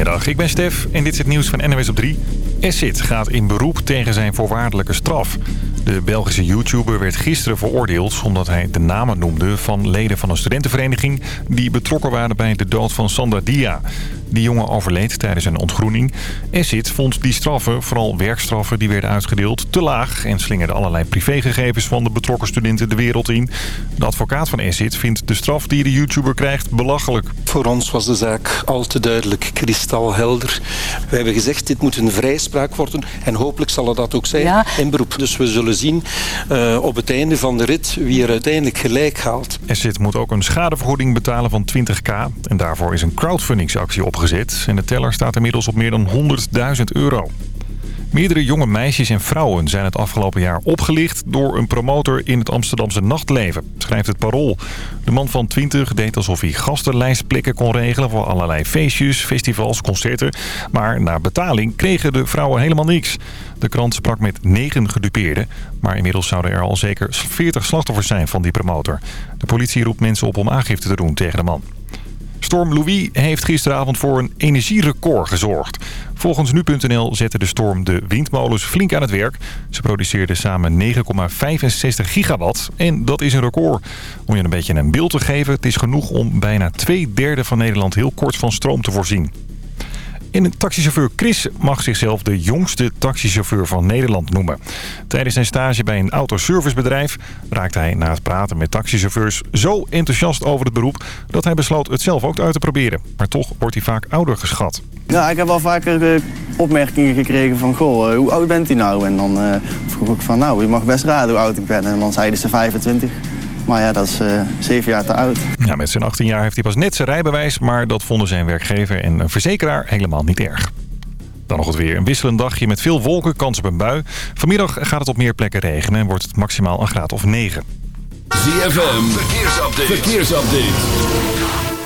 Goedemiddag, ik ben Stef en dit is het nieuws van NWS op 3. Assit gaat in beroep tegen zijn voorwaardelijke straf. De Belgische YouTuber werd gisteren veroordeeld omdat hij de namen noemde van leden van een studentenvereniging... die betrokken waren bij de dood van Sandra Dia. Die jongen overleed tijdens een ontgroening. Assit vond die straffen, vooral werkstraffen die werden uitgedeeld, te laag... en slingerde allerlei privégegevens van de betrokken studenten de wereld in. De advocaat van Assit vindt de straf die de YouTuber krijgt belachelijk. Voor ons was de zaak al te duidelijk, kristalhelder. We hebben gezegd, dit moet een vrijspraak worden. En hopelijk zal het dat ook zijn in beroep. Dus we zullen zien uh, op het einde van de rit wie er uiteindelijk gelijk haalt. Assit moet ook een schadevergoeding betalen van 20k. En daarvoor is een crowdfundingsactie opgezet. En de teller staat inmiddels op meer dan 100.000 euro. Meerdere jonge meisjes en vrouwen zijn het afgelopen jaar opgelicht door een promotor in het Amsterdamse nachtleven, schrijft het Parool. De man van 20 deed alsof hij gastenlijstplekken kon regelen voor allerlei feestjes, festivals, concerten. Maar na betaling kregen de vrouwen helemaal niks. De krant sprak met negen gedupeerden, maar inmiddels zouden er al zeker 40 slachtoffers zijn van die promotor. De politie roept mensen op om aangifte te doen tegen de man. Storm Louis heeft gisteravond voor een energierecord gezorgd. Volgens nu.nl zette de storm de windmolens flink aan het werk. Ze produceerden samen 9,65 gigawatt en dat is een record. Om je een beetje een beeld te geven, het is genoeg om bijna twee derde van Nederland heel kort van stroom te voorzien. En een taxichauffeur Chris mag zichzelf de jongste taxichauffeur van Nederland noemen. Tijdens zijn stage bij een autoservicebedrijf raakte hij na het praten met taxichauffeurs zo enthousiast over het beroep dat hij besloot het zelf ook uit te proberen. Maar toch wordt hij vaak ouder geschat. Ja, ik heb al vaker uh, opmerkingen gekregen van, goh, uh, hoe oud bent u nou? En dan uh, vroeg ik van, nou, u mag best raden hoe oud ik ben. En dan zeiden ze 25. Maar ja, dat is uh, zeven jaar te oud. Ja, met zijn 18 jaar heeft hij pas net zijn rijbewijs... maar dat vonden zijn werkgever en een verzekeraar helemaal niet erg. Dan nog het weer. Een wisselend dagje met veel wolken, kans op een bui. Vanmiddag gaat het op meer plekken regenen en wordt het maximaal een graad of 9. ZFM, verkeersupdate. verkeersupdate.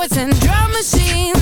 Poets and drum machines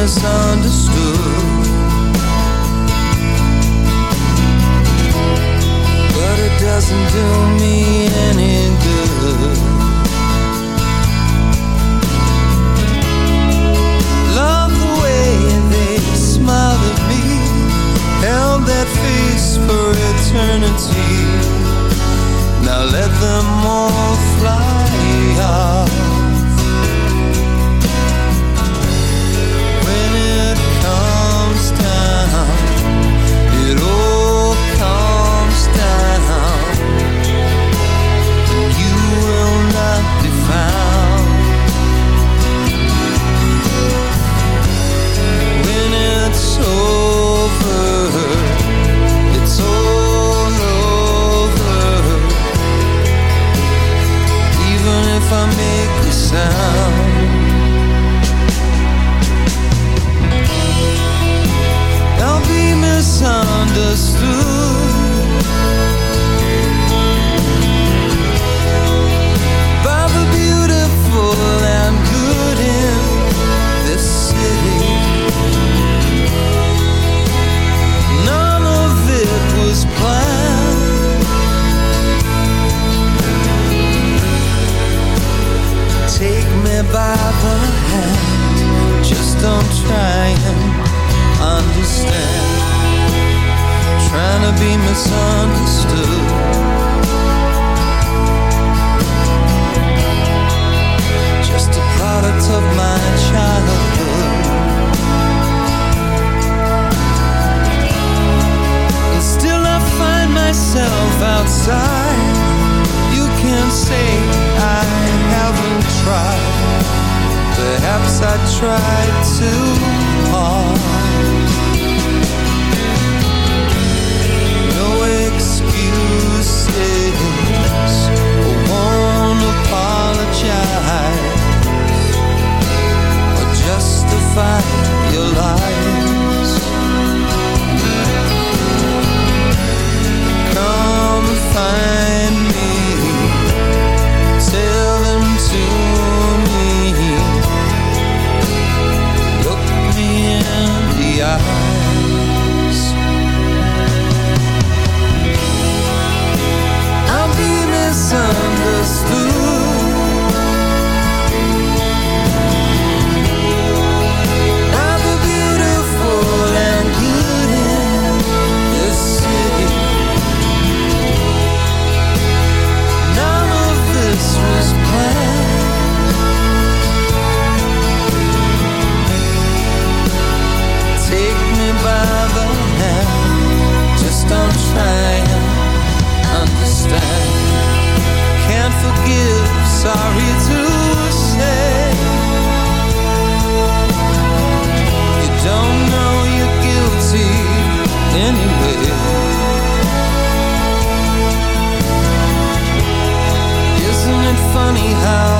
misunderstood. tried too hard No excuses I won't apologize. Or justify your life anyway Isn't it funny how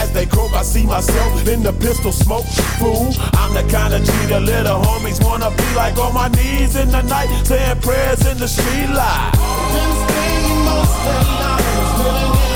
As they croak, I see myself in the pistol smoke. Fool, I'm the kind of G the little homies wanna be like on my knees in the night, saying prayers in the street light. Been staying most of the gangster's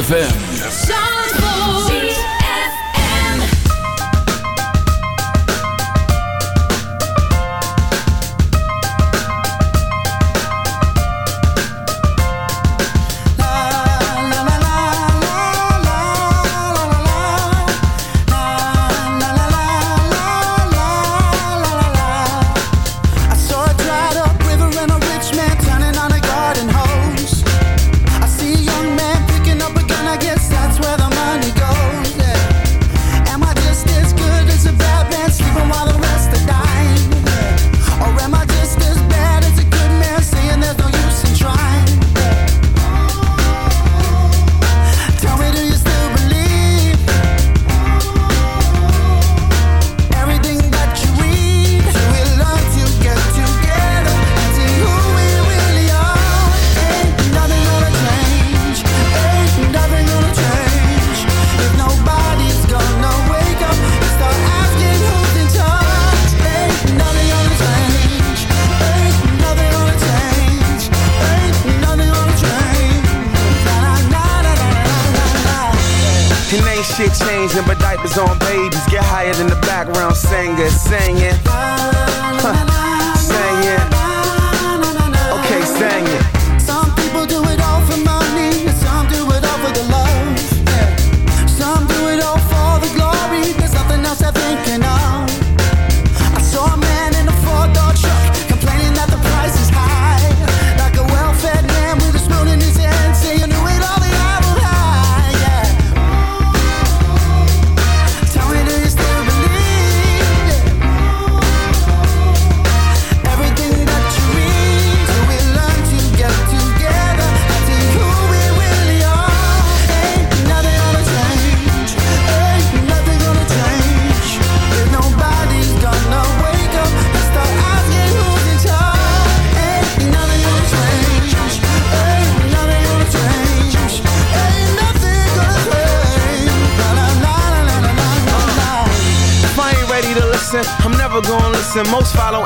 ZFM.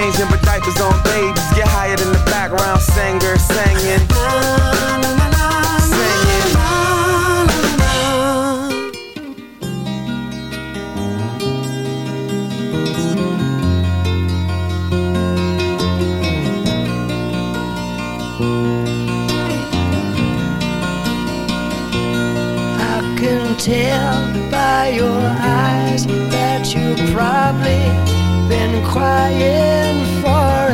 changing, but diapers on babies get hired in the background singer singing. Tell by your eyes that you probably been crying for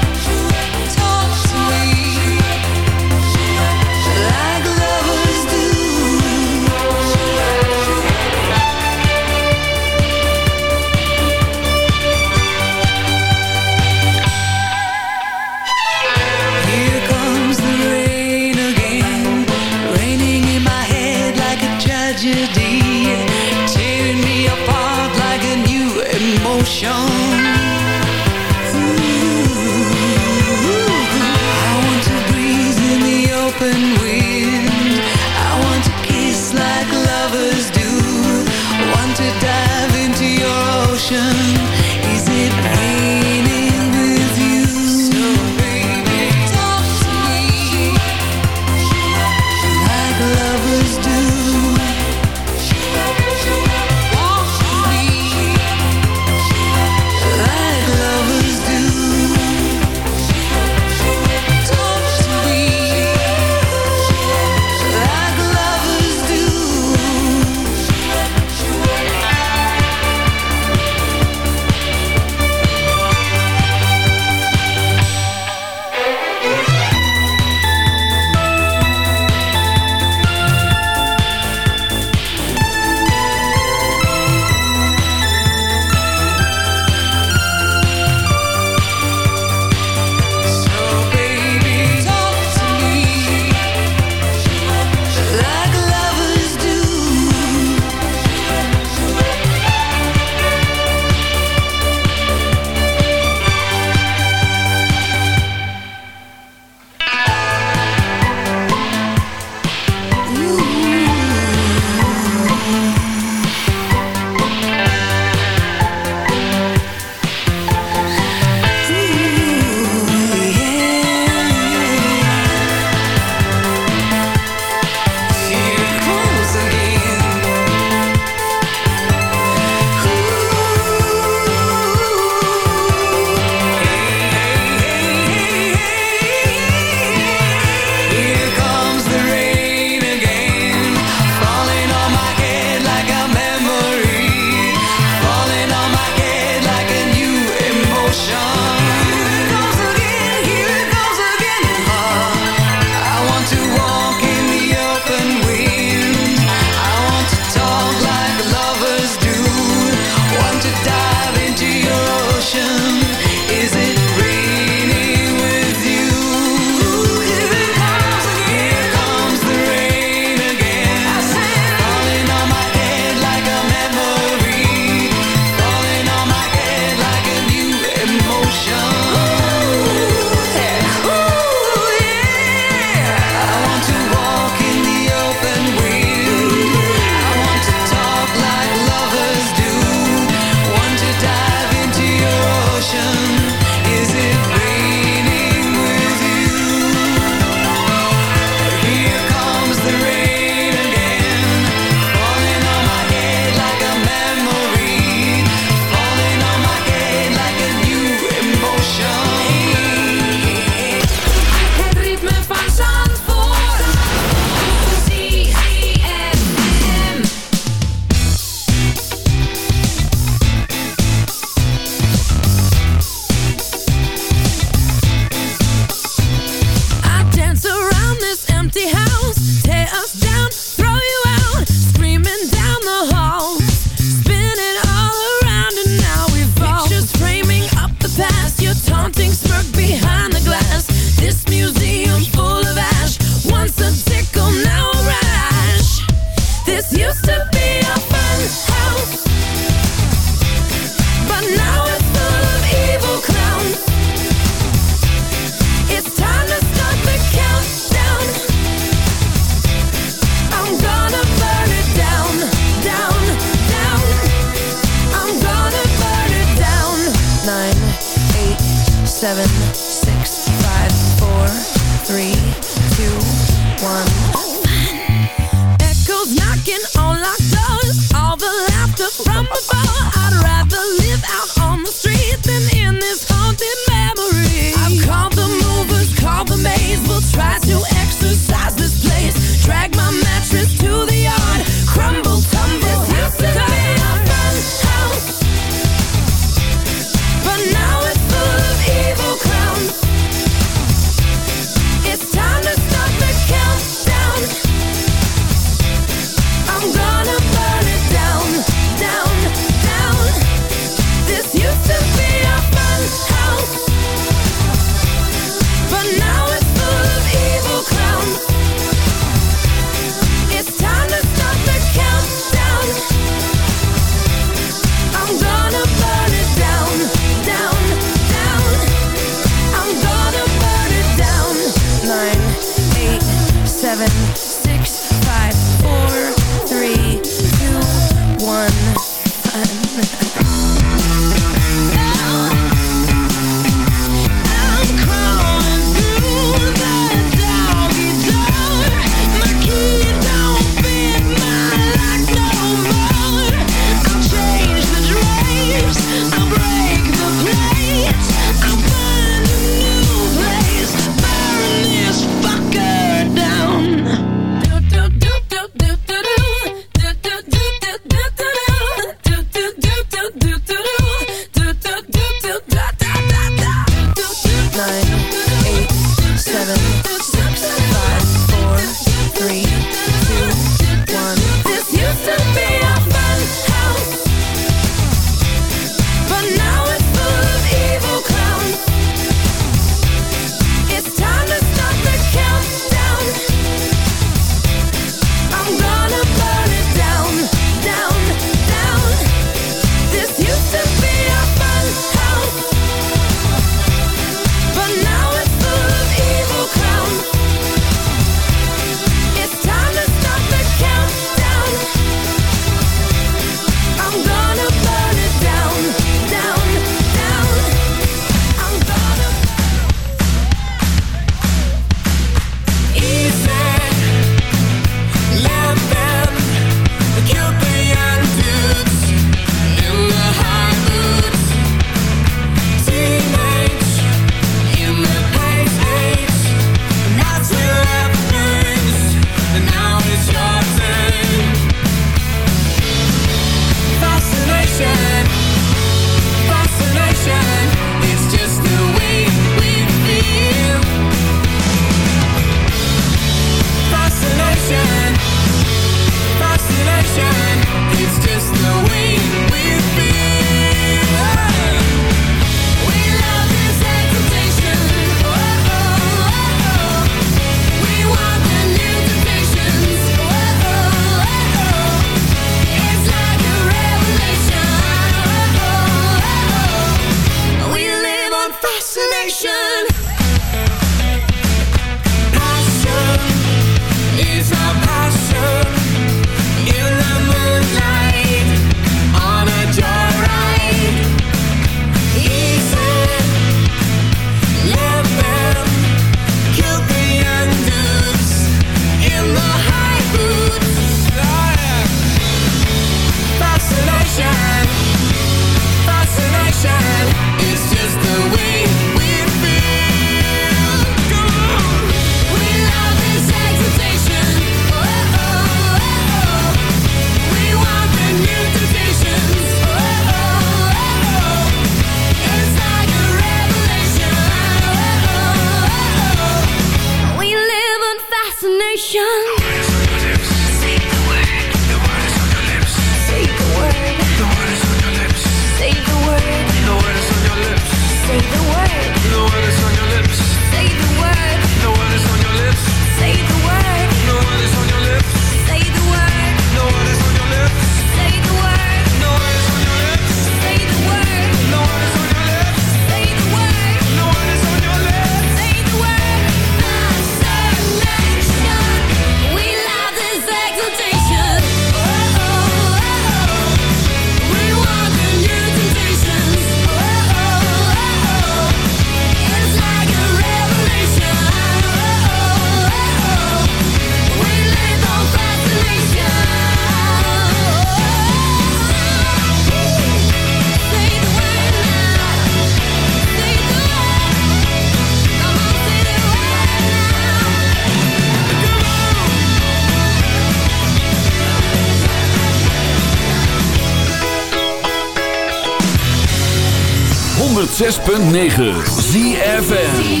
106.9 ZFN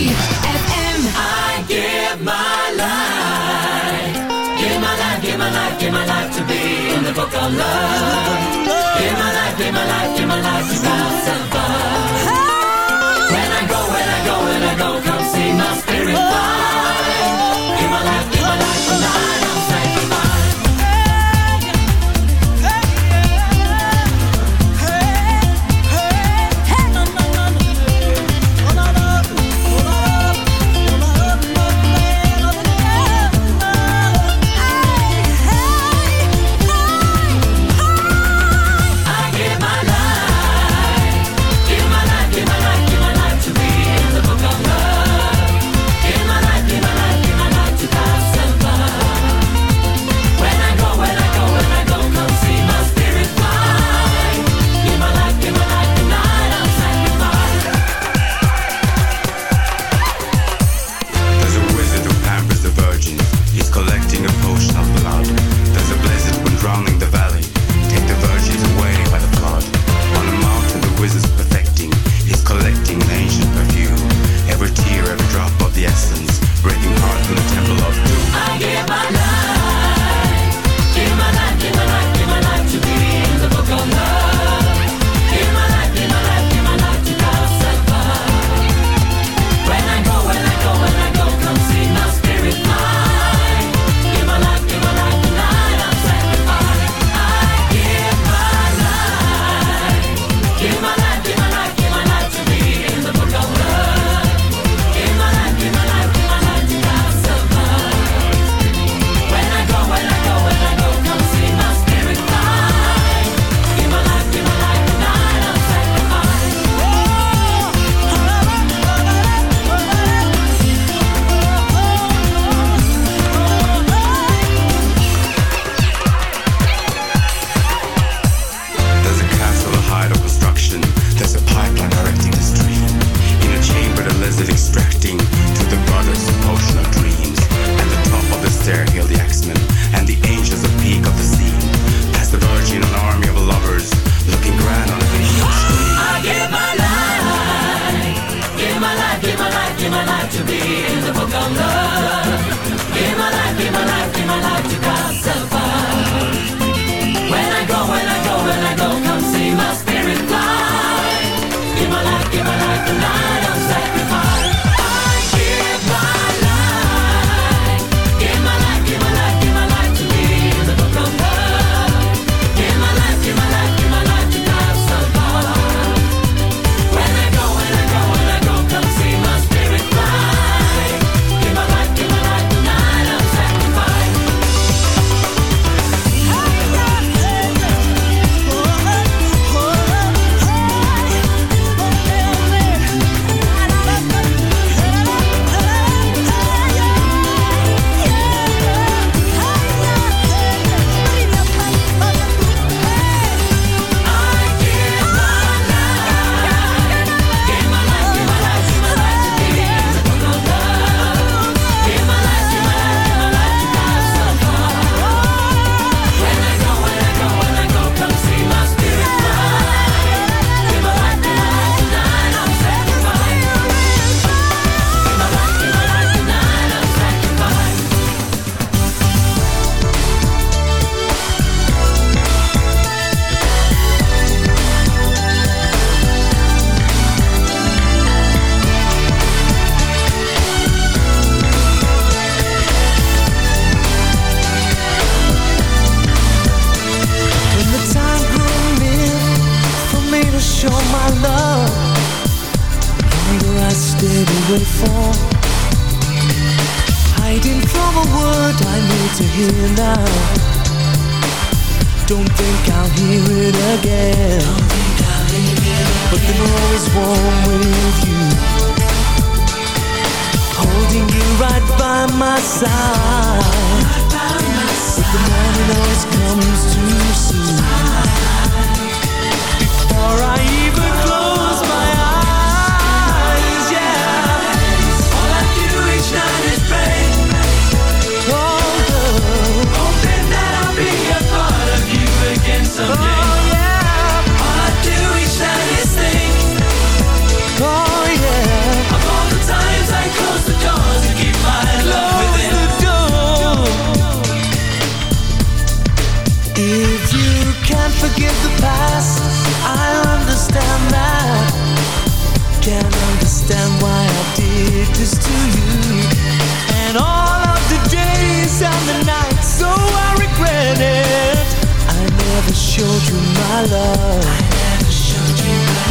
my love. I love.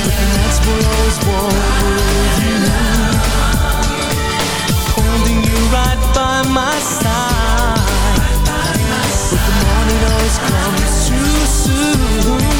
But that's what I always wanted with you. Holding you right by my side. But the morning always comes too soon.